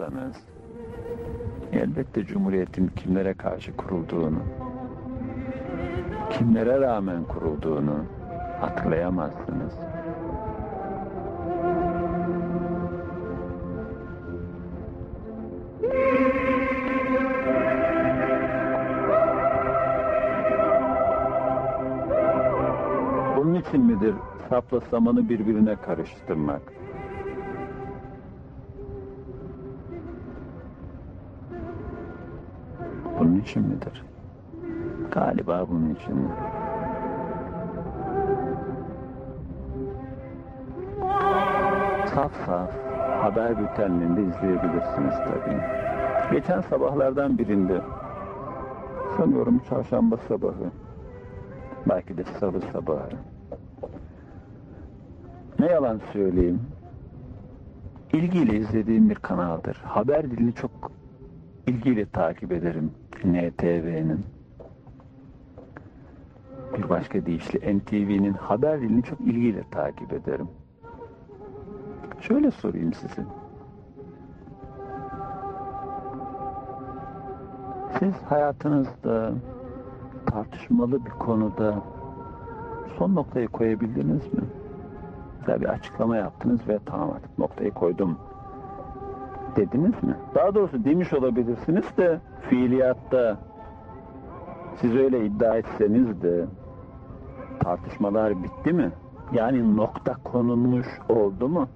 hatırlamazsanız elbette Cumhuriyet'in kimlere karşı kurulduğunu, kimlere rağmen kurulduğunu hatırlayamazsınız. Bunun için midir sapla samanı birbirine karıştırmak? Bunun için midir? Galiba bunun içindir. Saf saf haber bültenlerinde izleyebilirsiniz tabii. Geçen sabahlardan birinde sanıyorum çarşamba sabahı belki de salı sabahı ne yalan söyleyeyim ilgiyle izlediğim bir kanaldır. Haber dilini çok ilgiyle takip ederim. NTV'nin. Bir başka deyişle NTV'nin haber dilini çok ilgiyle takip ederim. Şöyle sorayım size. Siz hayatınızda tartışmalı bir konuda son noktayı koyabildiniz mi? Mesela bir açıklama yaptınız ve tamam artık noktayı koydum dediniz mi? Daha doğrusu demiş olabilirsiniz de fiiliyatta siz öyle iddia etseniz de tartışmalar bitti mi? Yani nokta konulmuş oldu mu?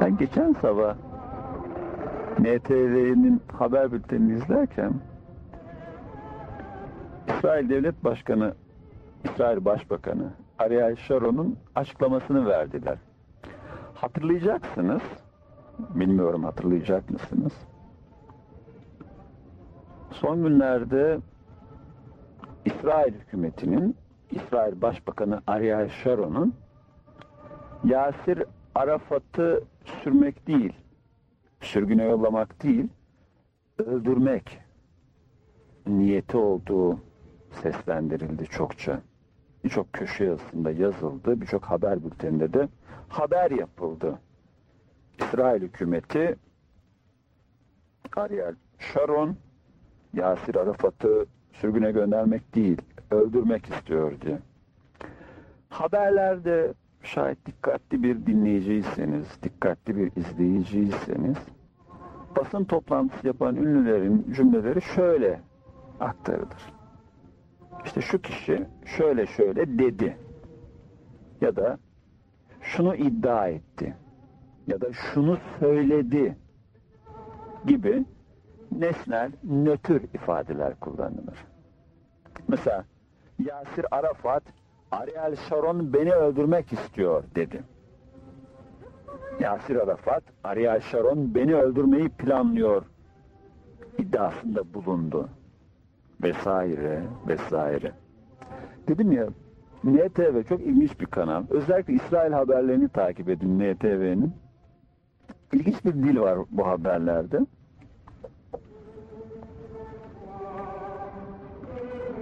Ben geçen sabah NTV'nin haber bültenini izlerken İsrail Devlet Başkanı, İsrail Başbakanı Ariel Sharon'un açıklamasını verdiler. Hatırlayacaksınız, bilmiyorum hatırlayacak mısınız? Son günlerde İsrail hükümetinin, İsrail Başbakanı Ariel Sharon'un Yasir Arafat'ı sürmek değil, sürgüne yollamak değil, öldürmek niyeti olduğu seslendirildi çokça. Birçok köşe yazısında yazıldı, birçok haber bülteninde de haber yapıldı. İsrail hükümeti Ariel Sharon Yasir Arafat'ı sürgüne göndermek değil, öldürmek istiyor diye. Haberlerde şayet dikkatli bir dinleyiciyseniz, dikkatli bir izleyiciyseniz, basın toplantısı yapan ünlülerin cümleleri şöyle aktarılır. İşte şu kişi şöyle şöyle dedi. Ya da şunu iddia etti. Ya da şunu söyledi gibi nesnel, nötr ifadeler kullanılır. Mesela Yasir Arafat Ariel Sharon beni öldürmek istiyor dedi. Yasir Arafat Ariel Sharon beni öldürmeyi planlıyor iddiasında bulundu. Vesaire vesaire. Dedim ya NTV çok ilginç bir kanal. Özellikle İsrail haberlerini takip edin NTV'nin. İlginç bir dil var bu haberlerde.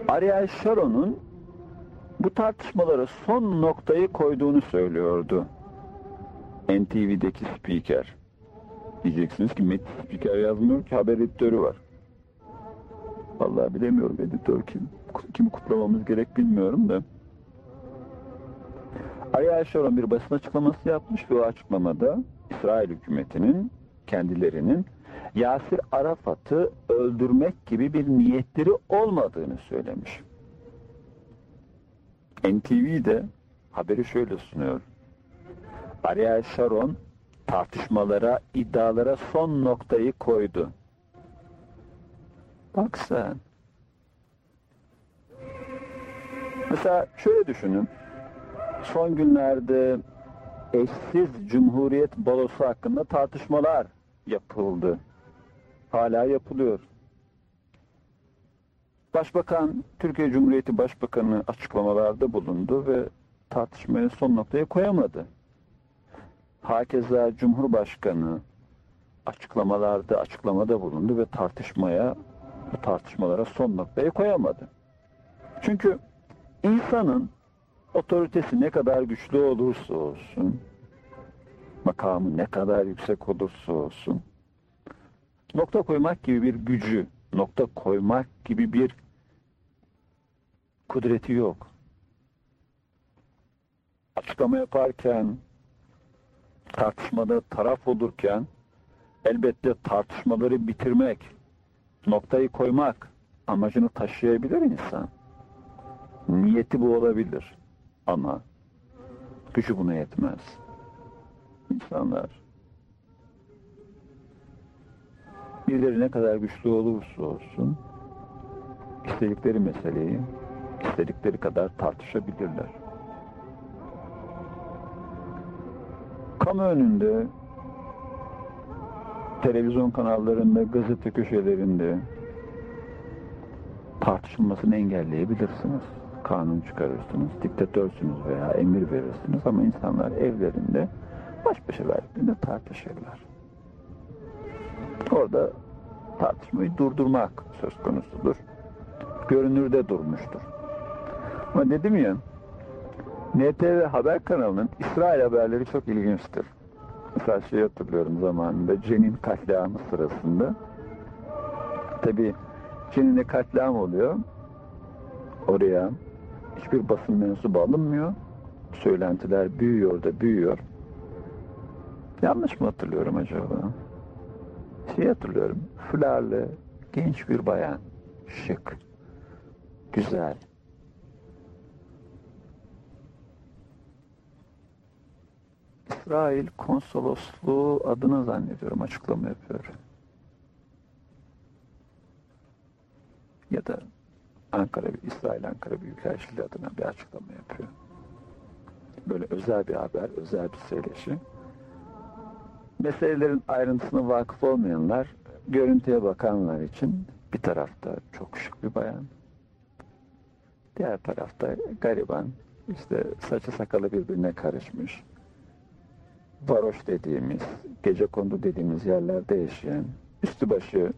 Ariel Sharon'un bu tartışmalara son noktayı koyduğunu söylüyordu. NTV'deki spiker. Diyeceksiniz ki Metin spiker yazmıyor ki haber editörü var. Vallahi bilemiyorum editör kim. Kimi kutlamamız gerek bilmiyorum da. Ariel Sharon bir basın açıklaması yapmış ve o açıklamada İsrail hükümetinin kendilerinin Yasir Arafat'ı öldürmek gibi bir niyetleri olmadığını söylemiş. NTV de haberi şöyle sunuyor. Ariel Sharon tartışmalara, iddialara son noktayı koydu. Bak sen. Mesela şöyle düşünün. Son günlerde eşsiz Cumhuriyet balosu hakkında tartışmalar yapıldı. Hala yapılıyor. Başbakan, Türkiye Cumhuriyeti Başbakanı açıklamalarda bulundu ve tartışmaya son noktaya koyamadı. Hakeza Cumhurbaşkanı açıklamalarda açıklamada bulundu ve tartışmaya bu tartışmalara son noktayı koyamadı. Çünkü insanın otoritesi ne kadar güçlü olursa olsun makamı ne kadar yüksek olursa olsun nokta koymak gibi bir gücü, nokta koymak gibi bir kudreti yok. Açıklama yaparken, tartışmada taraf olurken elbette tartışmaları bitirmek, noktayı koymak amacını taşıyabilir insan. Niyeti bu olabilir. Ama gücü buna yetmez. İnsanlar birileri ne kadar güçlü olursa olsun istedikleri meseleyi istedikleri kadar tartışabilirler. Kamu önünde televizyon kanallarında, gazete köşelerinde tartışılmasını engelleyebilirsiniz. Kanun çıkarırsınız, diktatörsünüz veya emir verirsiniz ama insanlar evlerinde baş başa verdiklerinde tartışırlar. Orada tartışmayı durdurmak söz konusudur. Görünürde durmuştur. Ama dedim ya, NTV Haber kanalının İsrail haberleri çok ilginçtir. Mesela şey hatırlıyorum zamanında Cenin katliamı sırasında. Tabi Cenin'de katliam oluyor. Oraya hiçbir basın mensubu alınmıyor. Söylentiler büyüyor da büyüyor. Yanlış mı hatırlıyorum acaba? Şey hatırlıyorum. Fularlı genç bir bayan. Şık. Güzel. İsrail konsolosluğu adını zannediyorum açıklama yapıyor. Ya da Ankara, İsrail Ankara Büyükelçiliği adına bir açıklama yapıyor. Böyle özel bir haber, özel bir söyleşi. Meselelerin ayrıntısına vakıf olmayanlar, görüntüye bakanlar için bir tarafta çok şık bir bayan, diğer tarafta gariban, işte saçı sakalı birbirine karışmış, varoş dediğimiz, gece kondu dediğimiz yerlerde yaşayan, üstü başı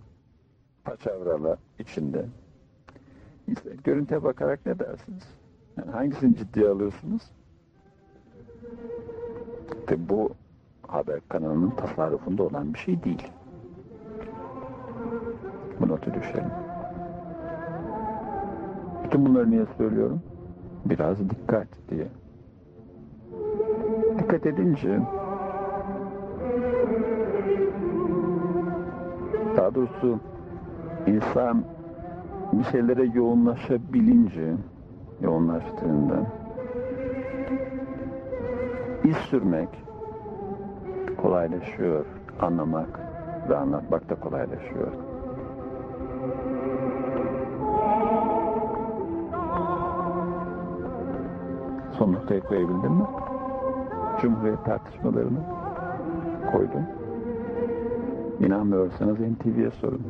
paçavralı içinde. İşte görüntüye bakarak ne dersiniz? Yani hangisini ciddiye alıyorsunuz? Tabi bu haber kanalının tasarrufunda olan bir şey değil. Bu notu düşelim. Bütün bunları niye söylüyorum? Biraz dikkat diye. Dikkat edince daha doğrusu insan bir şeylere yoğunlaşabilince yoğunlaştığında iz sürmek kolaylaşıyor. Anlamak ve anlatmak da kolaylaşıyor. Son noktayı koyabildin mi? Cumhuriyet tartışmalarını koydum. İnanmıyorsanız NTV'ye sorun.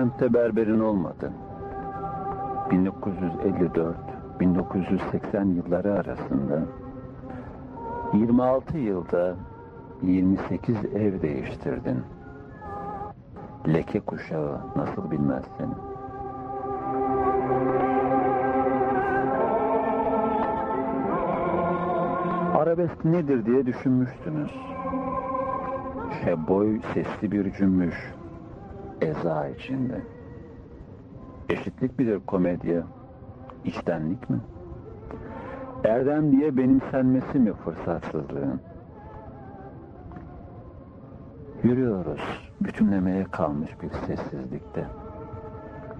Semtte berberin olmadı. 1954-1980 yılları arasında 26 yılda 28 ev değiştirdin. Leke kuşağı nasıl bilmezsin? Arabesk nedir diye düşünmüştünüz. Şeboy sesli bir cümbüş eza içinde. Sertlik midir komedya? İçtenlik mi? Erdem diye benimsenmesi mi fırsatsızlığın? Yürüyoruz, bütünlemeye kalmış bir sessizlikte.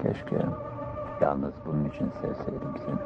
Keşke yalnız bunun için sevseydim seni.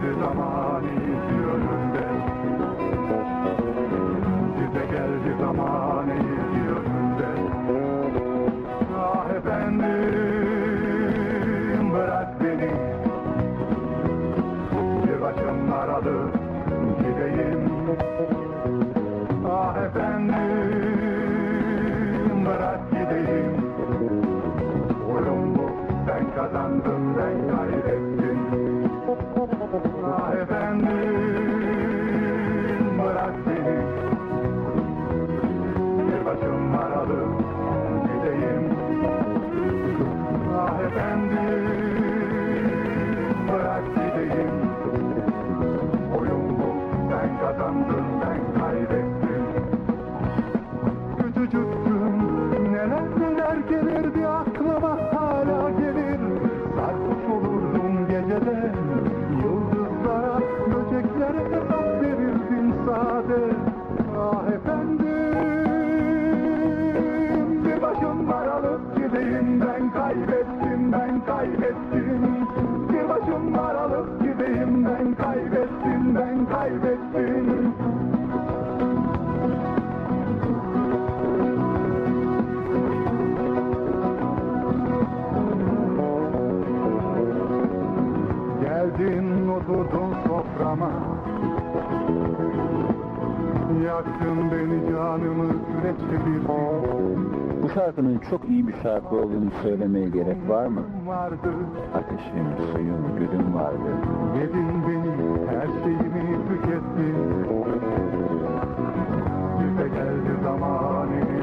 Sayyidina şarkının çok iyi bir şarkı olduğunu söylemeye gerek var mı? Ateşim, suyum, gülüm vardı. Yedin beni, her şeyimi tükettin. Yüze geldi zamanı.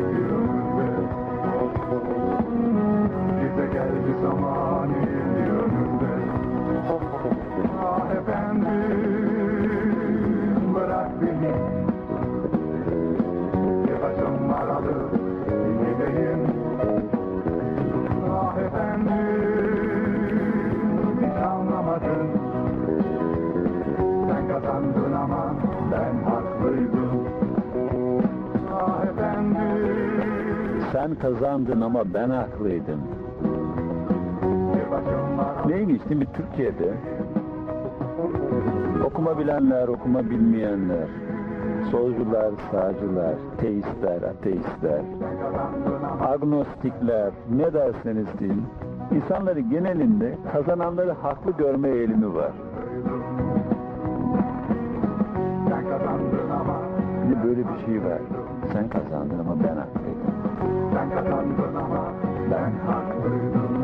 Sen kazandın ama ben haklıydım. Neymiş değil Türkiye'de? Okuma bilenler, okuma bilmeyenler, solcular, sağcılar, teistler, ateistler, agnostikler, ne derseniz deyin, insanları genelinde kazananları haklı görme eğilimi var. Böyle bir şey var. Sen kazandın ama ben haklı. Dank an Panama, Dank an Brüder.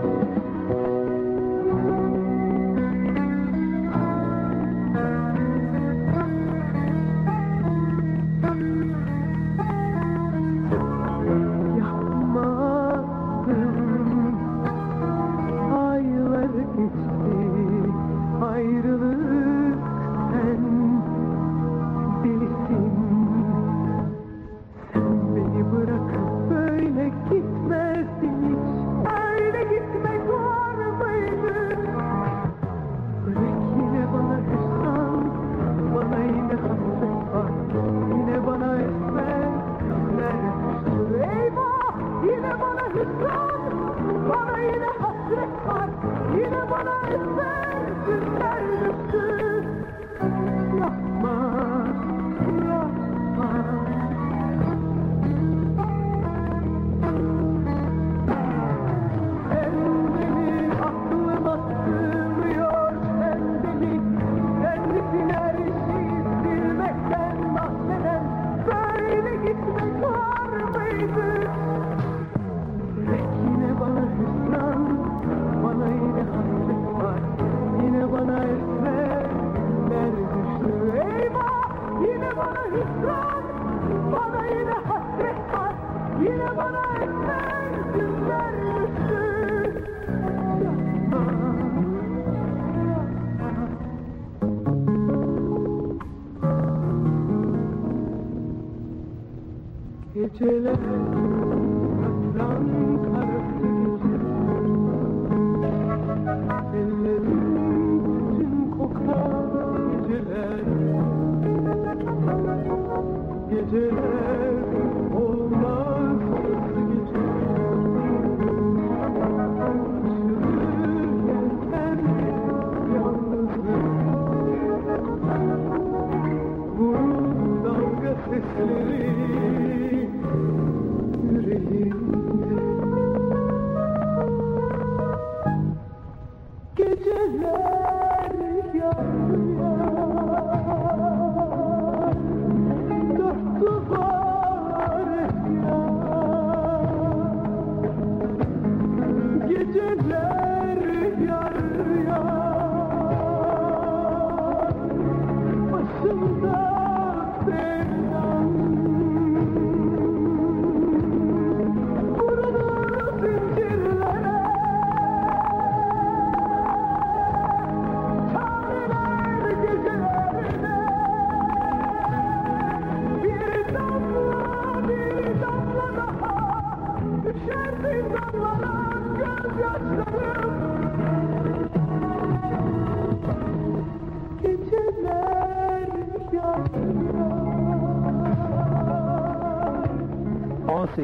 Chile.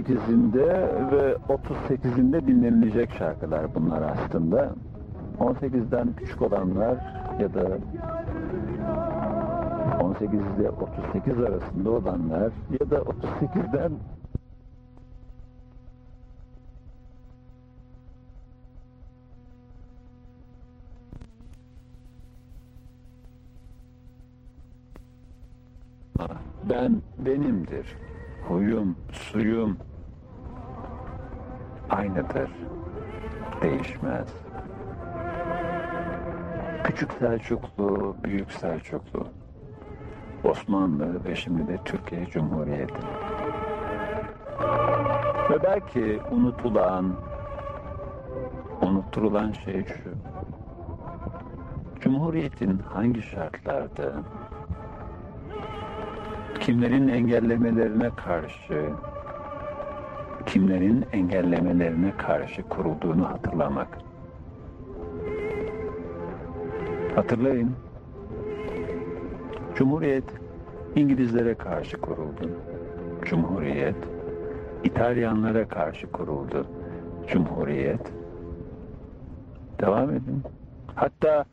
18'inde ve 38'inde dinlenilecek şarkılar bunlar aslında. 18'den küçük olanlar ya da 18 ile 38 arasında olanlar ya da 38'den ben benimdir. Huyum, suyum aynıdır. Değişmez. Küçük Selçuklu, Büyük Selçuklu, Osmanlı ve şimdi de Türkiye Cumhuriyeti. Ve belki unutulan, unutturulan şey şu. Cumhuriyetin hangi şartlarda, kimlerin engellemelerine karşı, kimlerin engellemelerine karşı kurulduğunu hatırlamak. Hatırlayın. Cumhuriyet İngilizlere karşı kuruldu. Cumhuriyet İtalyanlara karşı kuruldu. Cumhuriyet devam edin. Hatta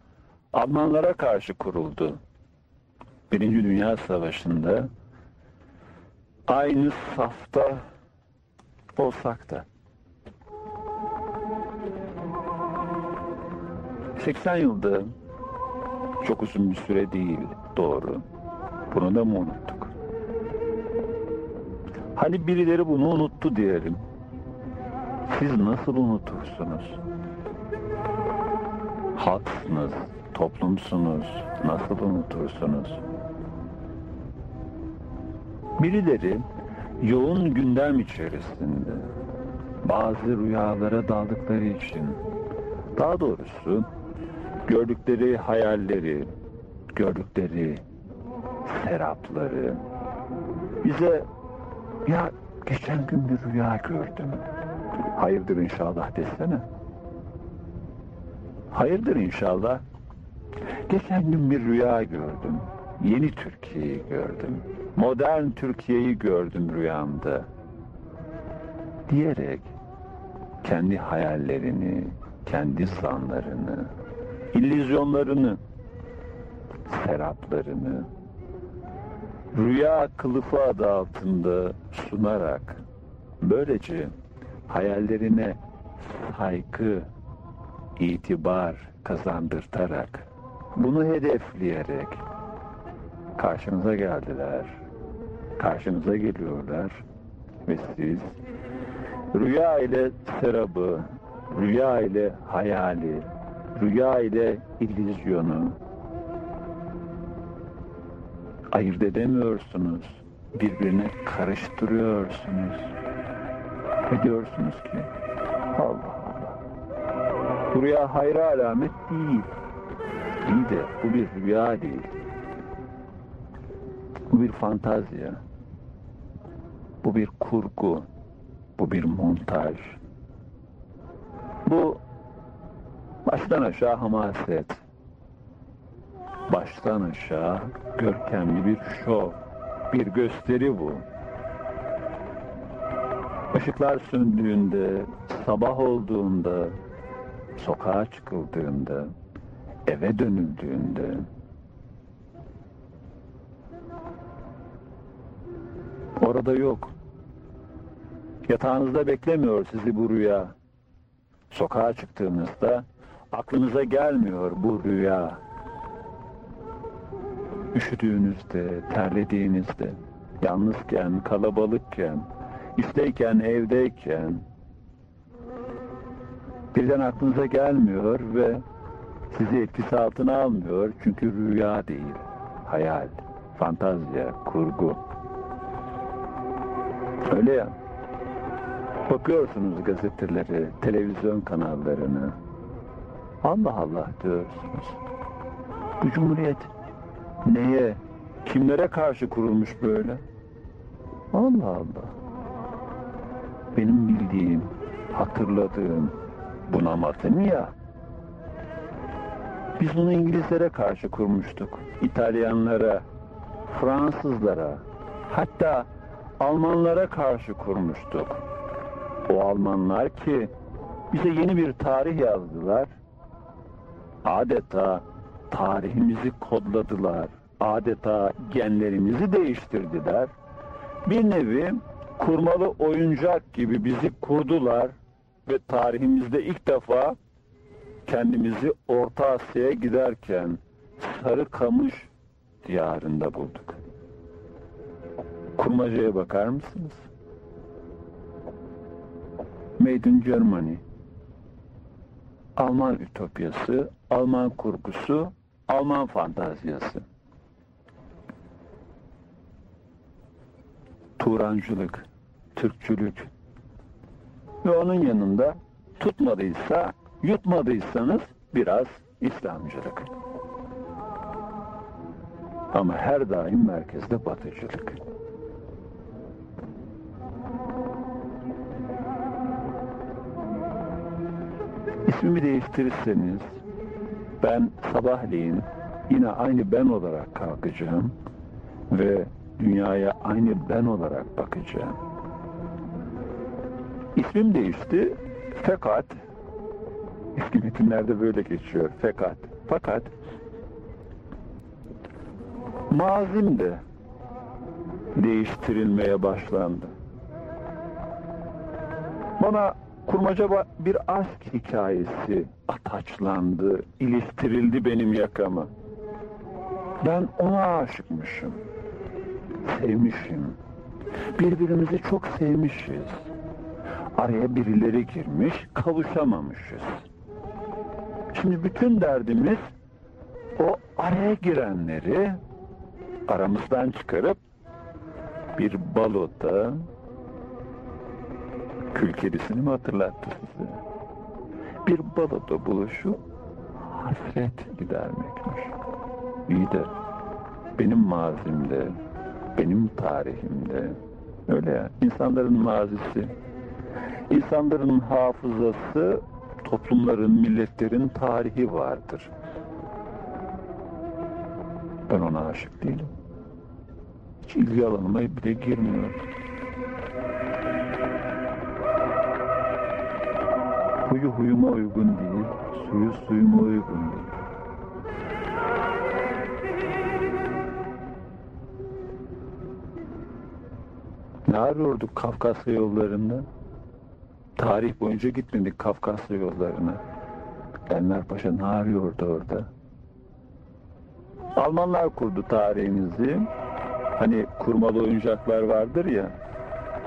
Almanlara karşı kuruldu. Birinci Dünya Savaşı'nda aynı safta olsak da 80 yılda çok uzun bir süre değil doğru. Bunu da mı unuttuk? Hani birileri bunu unuttu diyelim. Siz nasıl unutursunuz? Halksınız, toplumsunuz. Nasıl unutursunuz? Birileri yoğun gündem içerisinde bazı rüyalara daldıkları için daha doğrusu gördükleri hayalleri, gördükleri serapları bize ya geçen gün bir rüya gördüm. Hayırdır inşallah desene. Hayırdır inşallah. Geçen gün bir rüya gördüm. Yeni Türkiye'yi gördüm. Modern Türkiye'yi gördüm rüyamda. Diyerek kendi hayallerini, kendi zanlarını, illüzyonlarını, seraplarını rüya kılıfı adı altında sunarak böylece hayallerine saygı, itibar kazandırtarak bunu hedefleyerek karşınıza geldiler. Karşınıza geliyorlar ve siz rüya ile serabı, rüya ile hayali, rüya ile illüzyonu ayırt edemiyorsunuz. Birbirine karıştırıyorsunuz. Ve diyorsunuz ki Allah Allah. Bu rüya hayra alamet değil. İyi de bu bir rüya değil. Bu bir fantazya. Bu bir kurgu. Bu bir montaj. Bu baştan aşağı hamaset. Baştan aşağı görkemli bir şov. Bir gösteri bu. Işıklar söndüğünde, sabah olduğunda, sokağa çıkıldığında, eve dönüldüğünde orada yok. Yatağınızda beklemiyor sizi bu rüya. Sokağa çıktığınızda aklınıza gelmiyor bu rüya. Üşüdüğünüzde, terlediğinizde, yalnızken, kalabalıkken, işteyken, evdeyken birden aklınıza gelmiyor ve sizi etkisi altına almıyor çünkü rüya değil, hayal, fantazya, kurgu. Öyle ya. Bakıyorsunuz gazeteleri, televizyon kanallarını. Allah Allah diyorsunuz. Bu cumhuriyet neye, kimlere karşı kurulmuş böyle? Allah Allah. Benim bildiğim, hatırladığım bunamadın ya. Biz bunu İngilizlere karşı kurmuştuk. İtalyanlara, Fransızlara, hatta Almanlara karşı kurmuştuk. O Almanlar ki bize yeni bir tarih yazdılar. Adeta tarihimizi kodladılar. Adeta genlerimizi değiştirdiler. Bir nevi kurmalı oyuncak gibi bizi kurdular ve tarihimizde ilk defa kendimizi Orta Asya'ya giderken Sarıkamış diyarında bulduk. Kurmacaya bakar mısınız? Made in Germany. Alman ütopyası, Alman kurgusu, Alman fantazyası. Turancılık, Türkçülük. Ve onun yanında tutmadıysa, yutmadıysanız biraz İslamcılık. Ama her daim merkezde batıcılık. İsmimi değiştirirseniz ben sabahleyin yine aynı ben olarak kalkacağım ve dünyaya aynı ben olarak bakacağım. İsmim değişti fakat eski metinlerde böyle geçiyor fakat fakat mazim de değiştirilmeye başlandı. Bana kurmaca bir aşk hikayesi ataçlandı, iliştirildi benim yakama. Ben ona aşıkmışım, sevmişim. Birbirimizi çok sevmişiz. Araya birileri girmiş, kavuşamamışız. Şimdi bütün derdimiz o araya girenleri aramızdan çıkarıp bir baloda kül kedisini mi hatırlattı size? Bir baloda buluşup hasret gidermekmiş. İyi de benim mazimde, benim tarihimde öyle ya insanların mazisi, insanların hafızası, toplumların, milletlerin tarihi vardır. Ben ona aşık değilim. Hiç ilgi alanıma bile girmiyor. Huyu huyuma uygun değil, suyu suyuma uygun değil. Ne arıyorduk Kafkasya yollarında? Tarih boyunca gitmedik Kafkasya yollarına. Enver Paşa ne arıyordu orada? Almanlar kurdu tarihimizi. Hani kurmalı oyuncaklar vardır ya.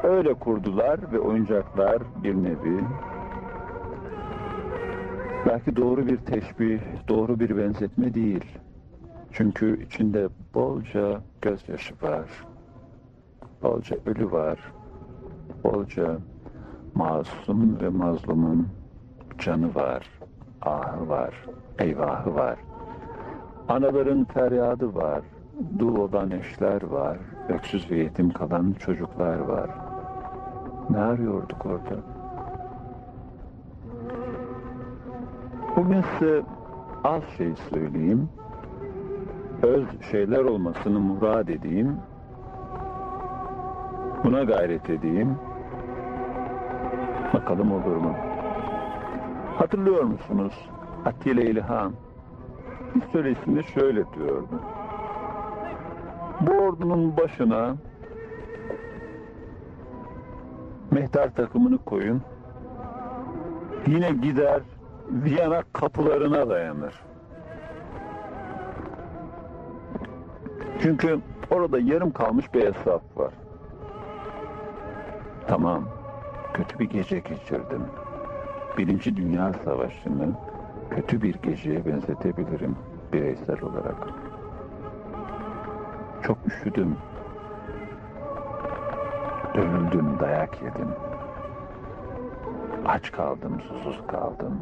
Öyle kurdular ve oyuncaklar bir nevi belki doğru bir teşbih, doğru bir benzetme değil. Çünkü içinde bolca gözyaşı var. Bolca ölü var. Bolca masum ve mazlumun canı var. Ahı var. Eyvahı var. Anaların feryadı var. Dul olan eşler var. Öksüz ve yetim kalan çocuklar var. Ne arıyorduk orada? Bugün size az şey söyleyeyim. Öz şeyler olmasını murad edeyim. Buna gayret edeyim. Bakalım olur mu? Hatırlıyor musunuz? Atilla İlhan bir söyleşinde şöyle diyordu. Bu ordunun başına Mehter takımını koyun. Yine gider Viyana kapılarına dayanır. Çünkü orada yarım kalmış bir hesap var. Tamam, kötü bir gece geçirdim. Birinci Dünya Savaşı'nı kötü bir geceye benzetebilirim bireysel olarak. Çok üşüdüm. Dövüldüm, dayak yedim. Aç kaldım, susuz kaldım.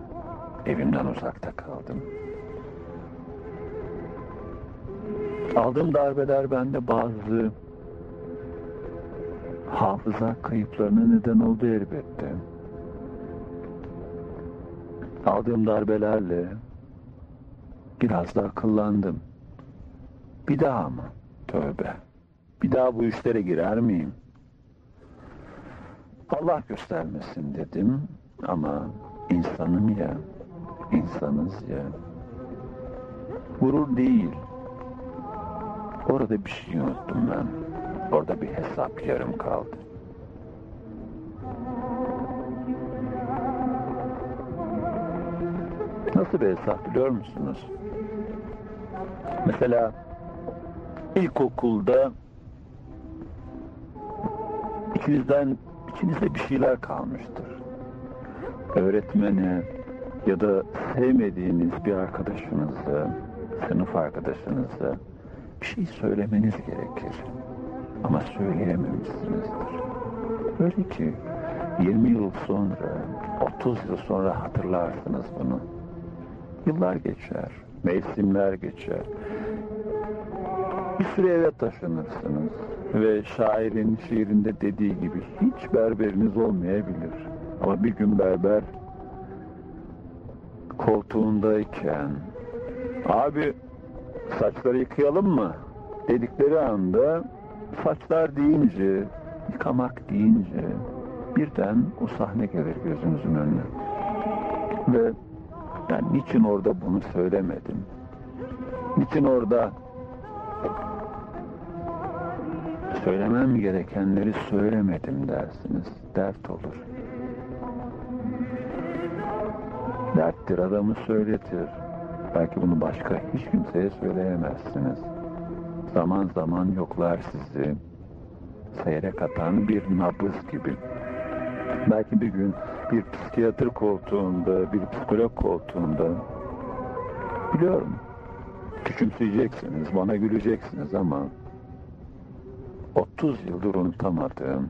Evimden uzakta kaldım. Aldığım darbeler bende bazı hafıza kayıplarına neden oldu elbette. Aldığım darbelerle biraz da akıllandım. Bir daha mı? Tövbe. Bir daha bu işlere girer miyim? Allah göstermesin dedim ama insanım ya, insanız ya. Gurur değil. Orada bir şey unuttum ben. Orada bir hesap yarım kaldı. Nasıl bir hesap biliyor musunuz? Mesela ilkokulda içinizden içinizde bir şeyler kalmıştır. Öğretmene ya da sevmediğiniz bir arkadaşınıza, sınıf arkadaşınıza bir şey söylemeniz gerekir. Ama söyleyememişsinizdir. Öyle ki 20 yıl sonra, 30 yıl sonra hatırlarsınız bunu. Yıllar geçer, mevsimler geçer. Bir süre eve taşınırsınız ve şairin şiirinde dediği gibi hiç berberiniz olmayabilir. Ama bir gün berber koltuğundayken abi saçları yıkayalım mı? dedikleri anda saçlar deyince yıkamak deyince birden o sahne gelir gözünüzün önüne. Ve ben niçin orada bunu söylemedim? Niçin orada söylemem gerekenleri söylemedim dersiniz? Dert olur derttir adamı söyletir. Belki bunu başka hiç kimseye söyleyemezsiniz. Zaman zaman yoklar sizi. Seyrek atan bir nabız gibi. Belki bir gün bir psikiyatr koltuğunda bir psikolog koltuğunda. Biliyorum küçümseyeceksiniz bana güleceksiniz ama 30 yıldır unutamadığım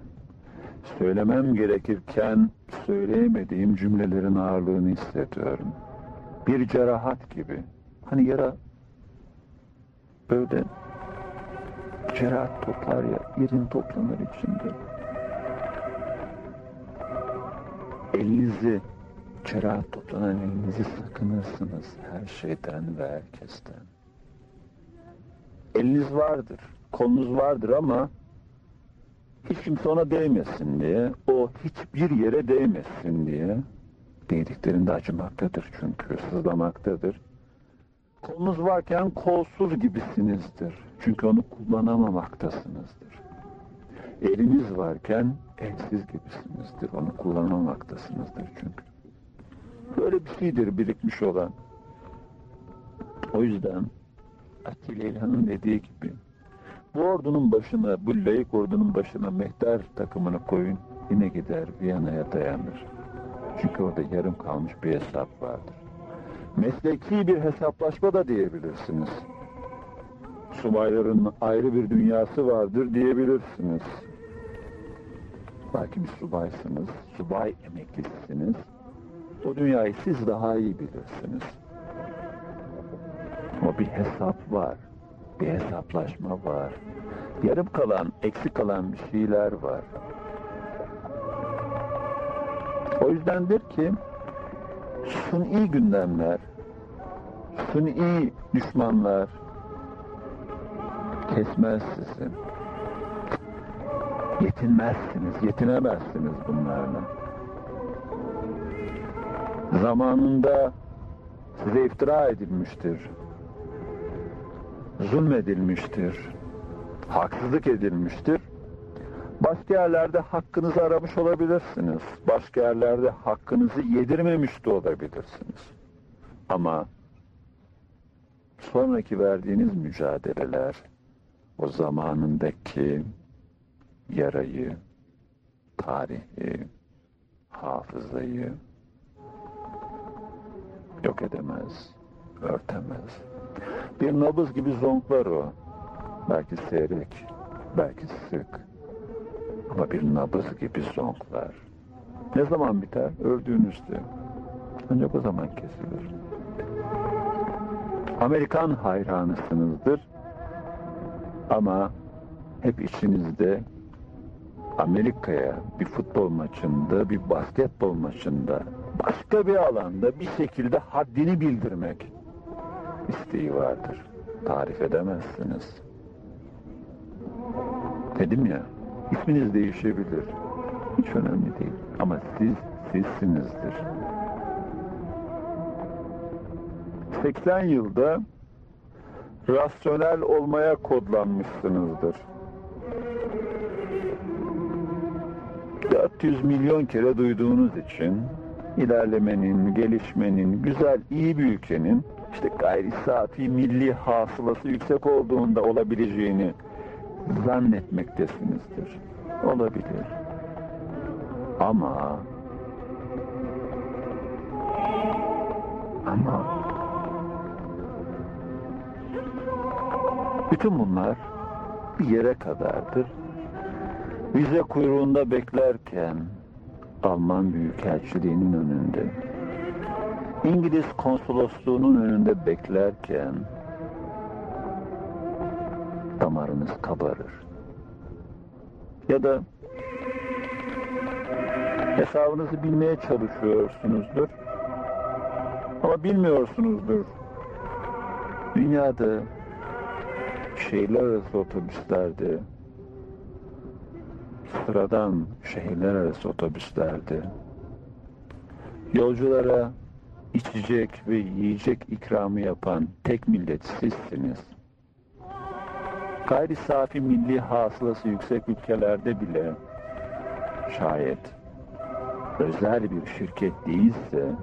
söylemem gerekirken söyleyemediğim cümlelerin ağırlığını hissediyorum bir cerahat gibi hani yara böyle cerahat toplar ya, yerin toplanır içinde. Elinizi, cerahat toplanan elinizi sakınırsınız her şeyden ve herkesten. Eliniz vardır, kolunuz vardır ama kimse ona değmesin diye, o hiçbir yere değmesin diye değdiklerinde acımaktadır çünkü, sızlamaktadır. Kolunuz varken kolsuz gibisinizdir. Çünkü onu kullanamamaktasınızdır. Eliniz varken elsiz gibisinizdir. Onu kullanamamaktasınızdır çünkü. Böyle bir şeydir birikmiş olan. O yüzden Atilla İlhan'ın dediği gibi bu ordunun başına, bu layık ordunun başına mehter takımını koyun yine gider Viyana'ya dayanır. Çünkü orada yarım kalmış bir hesap vardır mesleki bir hesaplaşma da diyebilirsiniz. Subayların ayrı bir dünyası vardır diyebilirsiniz. Belki bir subaysınız, subay emeklisisiniz. O dünyayı siz daha iyi bilirsiniz. O bir hesap var, bir hesaplaşma var. Yarım kalan, eksik kalan bir şeyler var. O yüzdendir ki suni gündemler, suni düşmanlar kesmez sizi. Yetinmezsiniz, yetinemezsiniz bunlarla. Zamanında size iftira edilmiştir. Zulmedilmiştir. Haksızlık edilmiştir. Başka yerlerde hakkınızı aramış olabilirsiniz. Başka yerlerde hakkınızı yedirmemiş de olabilirsiniz. Ama sonraki verdiğiniz mücadeleler o zamanındaki yarayı, tarihi, hafızayı yok edemez, örtemez. Bir nabız gibi zonklar o. Belki seyrek, belki sık. Ama bir nabız gibi zonklar. Ne zaman biter? Öldüğünüzde. Ancak o zaman kesilir. Amerikan hayranısınızdır. Ama hep içinizde Amerika'ya bir futbol maçında, bir basketbol maçında, başka bir alanda bir şekilde haddini bildirmek isteği vardır. Tarif edemezsiniz. Dedim ya, isminiz değişebilir. Hiç önemli değil. Ama siz, sizsinizdir. 80 yılda rasyonel olmaya kodlanmışsınızdır. 400 milyon kere duyduğunuz için ilerlemenin, gelişmenin, güzel, iyi bir ülkenin işte gayri safi milli hasılası yüksek olduğunda olabileceğini zannetmektesinizdir. Olabilir. Ama ama bütün bunlar bir yere kadardır. Vize kuyruğunda beklerken Alman Büyükelçiliği'nin önünde, İngiliz konsolosluğunun önünde beklerken damarınız kabarır. Ya da hesabınızı bilmeye çalışıyorsunuzdur. Ama bilmiyorsunuzdur. Dünyada şehirler arası otobüslerde sıradan şehirler arası otobüslerde yolculara içecek ve yiyecek ikramı yapan tek millet sizsiniz. Gayri safi milli hasılası yüksek ülkelerde bile şayet özel bir şirket değilse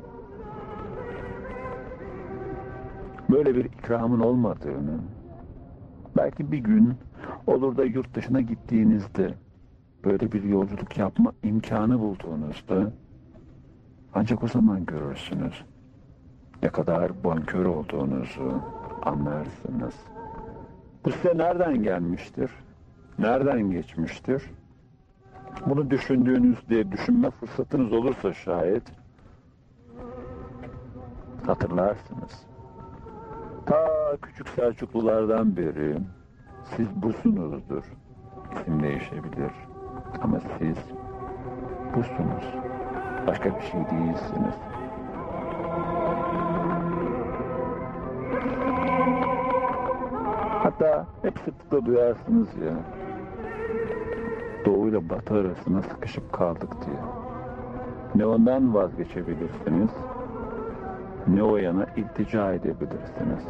böyle bir ikramın olmadığını belki bir gün olur da yurt dışına gittiğinizde böyle bir yolculuk yapma imkanı bulduğunuzda ancak o zaman görürsünüz ne kadar bonkör olduğunuzu anlarsınız. Bu size nereden gelmiştir? Nereden geçmiştir? Bunu düşündüğünüzde, düşünme fırsatınız olursa şayet hatırlarsınız. Ta küçük Selçuklulardan beri siz busunuzdur. İsim değişebilir. Ama siz busunuz. Başka bir şey değilsiniz. Hatta hep sıklıkla duyarsınız ya. Doğu ile batı arasına sıkışıp kaldık diye. Ne ondan vazgeçebilirsiniz, ne o yana iltica edebilirsiniz.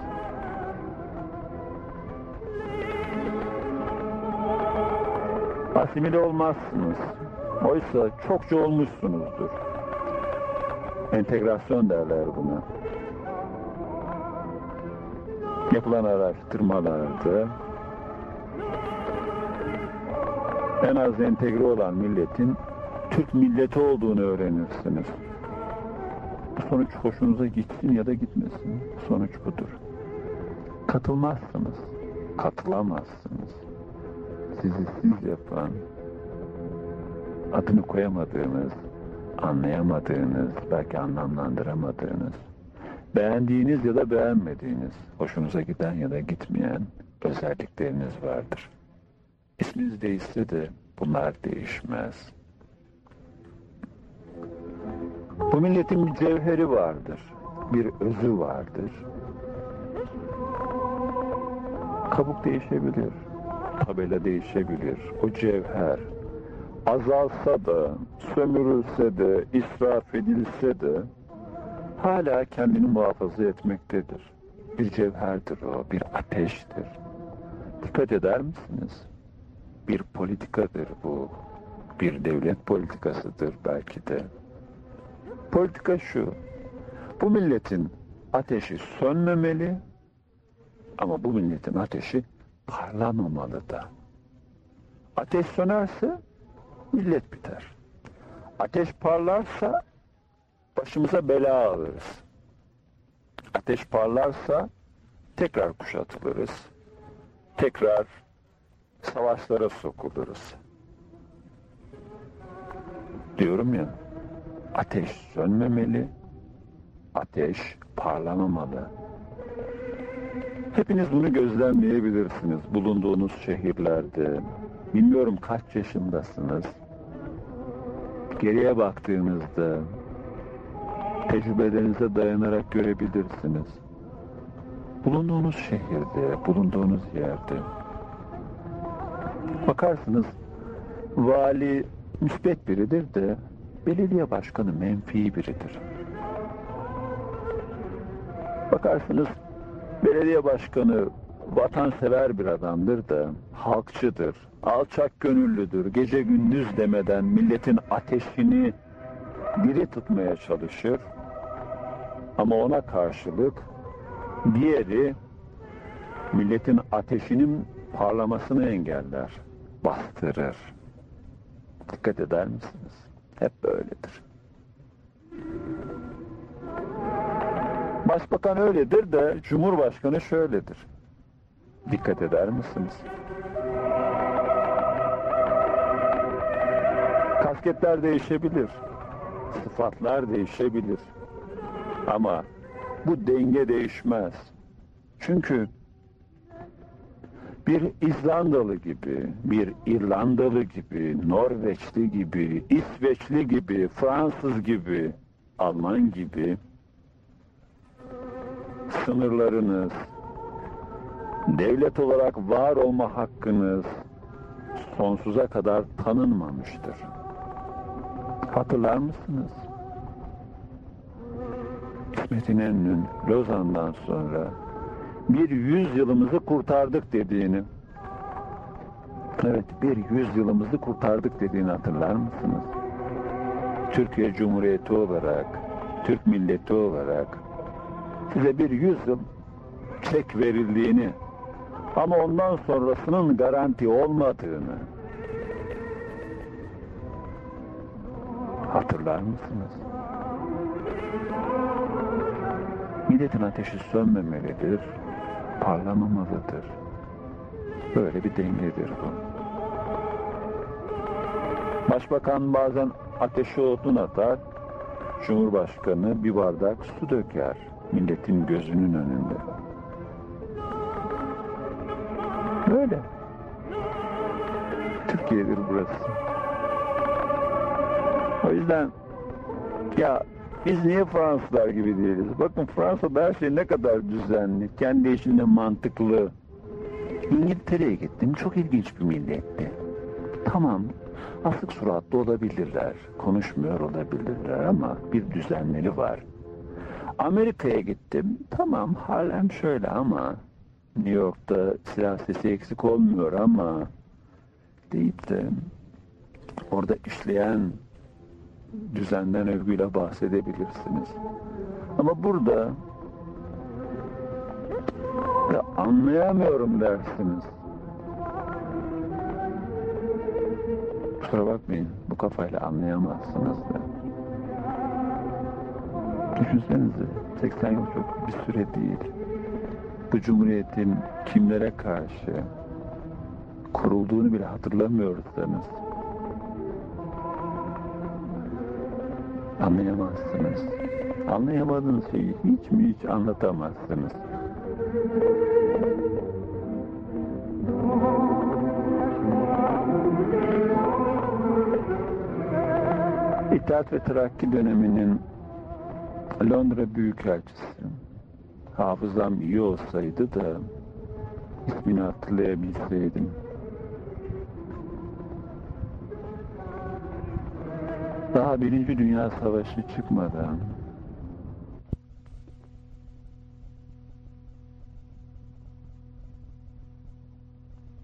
Asimile olmazsınız. Oysa çokça olmuşsunuzdur. Entegrasyon derler buna. Yapılan araştırmalarda en az entegre olan milletin Türk milleti olduğunu öğrenirsiniz. Bu sonuç hoşunuza gitsin ya da gitmesin. Sonuç budur. Katılmazsınız. Katılamazsınız. Sizi siz yapan, adını koyamadığınız, anlayamadığınız, belki anlamlandıramadığınız, beğendiğiniz ya da beğenmediğiniz, hoşunuza giden ya da gitmeyen özellikleriniz vardır. İsminiz değişse de bunlar değişmez. Bu milletin bir cevheri vardır, bir özü vardır. Kabuk değişebilir, tabela değişebilir. O cevher azalsa da, sömürülse de, israf edilse de hala kendini muhafaza etmektedir. Bir cevherdir o, bir ateştir. Dikkat eder misiniz? Bir politikadır bu, bir devlet politikasıdır belki de. Politika şu, bu milletin ateşi sönmemeli ama bu milletin ateşi parlamamalı da. Ateş sönerse millet biter. Ateş parlarsa başımıza bela alırız. Ateş parlarsa tekrar kuşatılırız. Tekrar savaşlara sokuluruz. Diyorum ya, ateş sönmemeli, ateş parlamamalı. Hepiniz bunu gözlemleyebilirsiniz bulunduğunuz şehirlerde. Bilmiyorum kaç yaşındasınız. Geriye baktığınızda tecrübelerinize dayanarak görebilirsiniz. Bulunduğunuz şehirde, bulunduğunuz yerde. Bakarsınız vali müsbet biridir de belediye başkanı menfi biridir. Bakarsınız belediye başkanı vatansever bir adamdır da halkçıdır, alçak gönüllüdür, gece gündüz demeden milletin ateşini diri tutmaya çalışır. Ama ona karşılık diğeri milletin ateşinin parlamasını engeller, bastırır. Dikkat eder misiniz? Hep böyledir. Başbakan öyledir de Cumhurbaşkanı şöyledir. Dikkat eder misiniz? Kasketler değişebilir. Sıfatlar değişebilir. Ama bu denge değişmez. Çünkü bir İzlandalı gibi, bir İrlandalı gibi, Norveçli gibi, İsveçli gibi, Fransız gibi, Alman gibi sınırlarınız, devlet olarak var olma hakkınız sonsuza kadar tanınmamıştır. Hatırlar mısınız? İsmet İnönü'nün Lozan'dan sonra bir yüz yılımızı kurtardık dediğini evet bir yüz yılımızı kurtardık dediğini hatırlar mısınız? Türkiye Cumhuriyeti olarak Türk milleti olarak size bir yüz çek verildiğini ama ondan sonrasının garanti olmadığını hatırlar mısınız? Milletin ateşi sönmemelidir, parlamamalıdır. Böyle bir dengedir bu. Başbakan bazen ateşe odun atar, Cumhurbaşkanı bir bardak su döker milletin gözünün önünde. Böyle. Türkiye'dir burası. O yüzden ya biz niye Fransızlar gibi değiliz? Bakın Fransa'da her şey ne kadar düzenli, kendi içinde mantıklı. İngiltere'ye gittim, çok ilginç bir milletti. Tamam, asık suratlı olabilirler, konuşmuyor olabilirler ama bir düzenleri var. Amerika'ya gittim, tamam Harlem şöyle ama New York'ta silah sesi eksik olmuyor ama deyip de orada işleyen düzenden övgüyle bahsedebilirsiniz. Ama burada ya anlayamıyorum dersiniz. Kusura bakmayın bu kafayla anlayamazsınız da. Düşünsenize 80 yıl çok bir süre değil. Bu cumhuriyetin kimlere karşı kurulduğunu bile hatırlamıyorsanız anlayamazsınız. Anlayamadığınız şeyi hiç mi hiç anlatamazsınız. İttihat ve Terakki döneminin Londra Büyükelçisi hafızam iyi olsaydı da ismini hatırlayabilseydim. Daha Birinci Dünya Savaşı çıkmadan